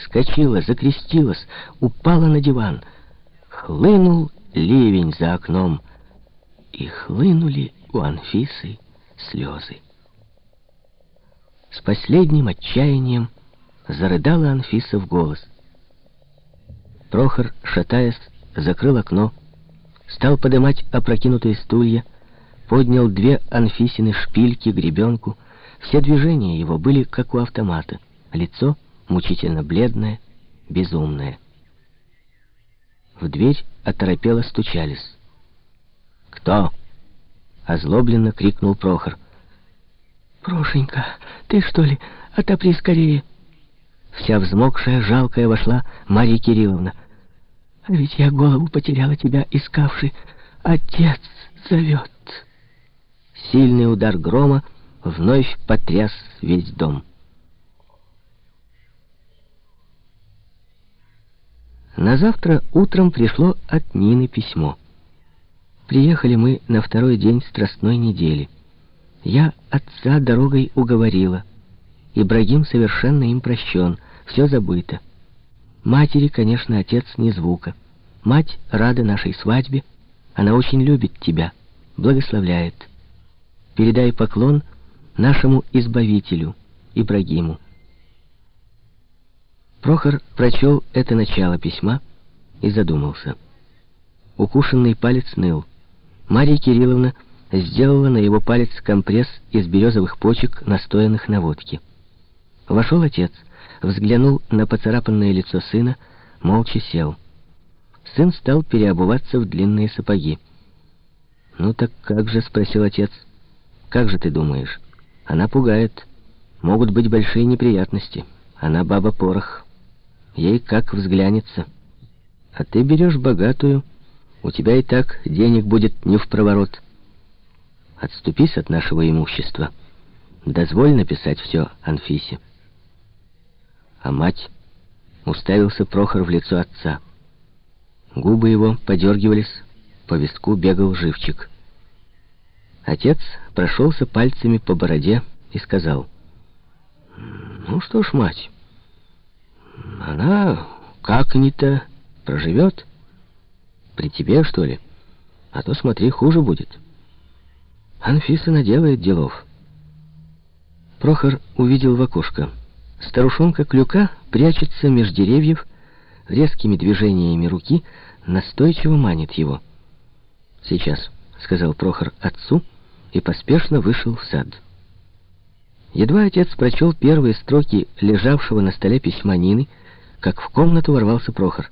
вскочила, закрестилась, упала на диван. Хлынул ливень за окном, и хлынули у Анфисы слезы. С последним отчаянием зарыдала Анфиса в голос. Прохор, шатаясь, закрыл окно, стал подымать опрокинутые стулья, поднял две Анфисины шпильки, гребенку. Все движения его были как у автомата. Лицо мучительно бледное, безумное. В дверь оторопело стучались. «Кто?» — озлобленно крикнул Прохор. «Прошенька, ты что ли? Отопри скорее!» Вся взмокшая, жалкая вошла Марья Кирилловна. «А ведь я голову потеряла тебя, искавший. Отец зовет!» Сильный удар грома вновь потряс весь дом. На завтра утром пришло от Нины письмо. Приехали мы на второй день страстной недели. Я отца дорогой уговорила. Ибрагим совершенно им прощен, все забыто. Матери, конечно, отец не звука. Мать рада нашей свадьбе, она очень любит тебя, благословляет. Передай поклон нашему избавителю, Ибрагиму. Прохор прочел это начало письма и задумался. Укушенный палец ныл. Марья Кирилловна сделала на его палец компресс из березовых почек, настоянных на водке. Вошел отец, взглянул на поцарапанное лицо сына, молча сел. Сын стал переобуваться в длинные сапоги. «Ну так как же?» — спросил отец. «Как же ты думаешь? Она пугает. Могут быть большие неприятности. Она баба-порох». Ей как взглянется. А ты берешь богатую, у тебя и так денег будет не в проворот. Отступись от нашего имущества. Дозволь написать все Анфисе. А мать уставился Прохор в лицо отца. Губы его подергивались, по виску бегал живчик. Отец прошелся пальцами по бороде и сказал, «Ну что ж, мать, она как-ни-то проживет. При тебе, что ли? А то, смотри, хуже будет. Анфиса наделает делов. Прохор увидел в окошко. Старушонка Клюка прячется меж деревьев, резкими движениями руки настойчиво манит его. «Сейчас», — сказал Прохор отцу и поспешно вышел в сад. Едва отец прочел первые строки лежавшего на столе письма Нины, как в комнату ворвался Прохор.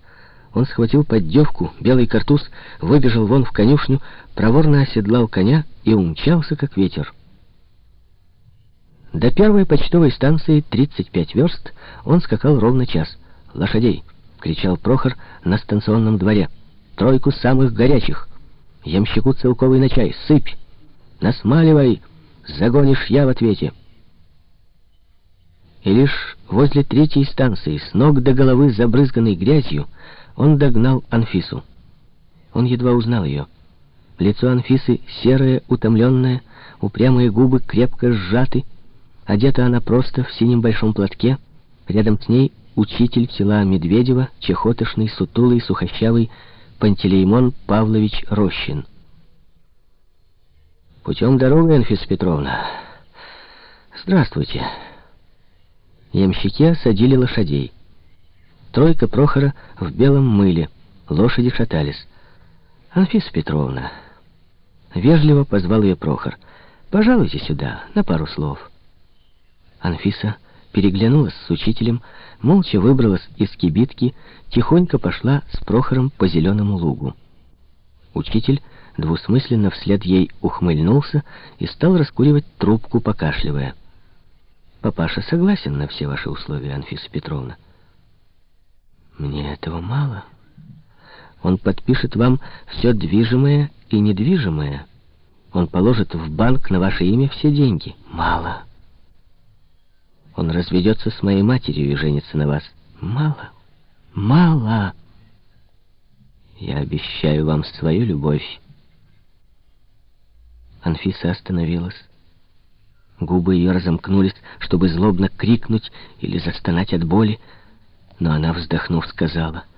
Он схватил поддевку, белый картуз, выбежал вон в конюшню, проворно оседлал коня и умчался, как ветер. До первой почтовой станции 35 верст он скакал ровно час. «Лошадей!» — кричал Прохор на станционном дворе. «Тройку самых горячих! Ямщику целковый на чай! Сыпь! Насмаливай! Загонишь я в ответе!» И лишь возле третьей станции, с ног до головы забрызганной грязью, он догнал Анфису. Он едва узнал ее. Лицо Анфисы серое, утомленное, упрямые губы крепко сжаты. Одета она просто в синем большом платке. Рядом с ней учитель села Медведева, чехотошный, сутулый, сухощавый Пантелеймон Павлович Рощин. «Путем дорогой, Анфиса Петровна. Здравствуйте». Ямщики осадили лошадей. Тройка Прохора в белом мыле. Лошади шатались. «Анфиса Петровна...» Вежливо позвал ее Прохор. «Пожалуйте сюда, на пару слов». Анфиса переглянулась с учителем, молча выбралась из кибитки, тихонько пошла с Прохором по зеленому лугу. Учитель двусмысленно вслед ей ухмыльнулся и стал раскуривать трубку, покашливая. Папаша согласен на все ваши условия, Анфиса Петровна. Мне этого мало. Он подпишет вам все движимое и недвижимое. Он положит в банк на ваше имя все деньги. Мало. Он разведется с моей матерью и женится на вас. Мало. Мало. Я обещаю вам свою любовь. Анфиса остановилась. Губы ее разомкнулись, чтобы злобно крикнуть или застонать от боли. Но она, вздохнув, сказала —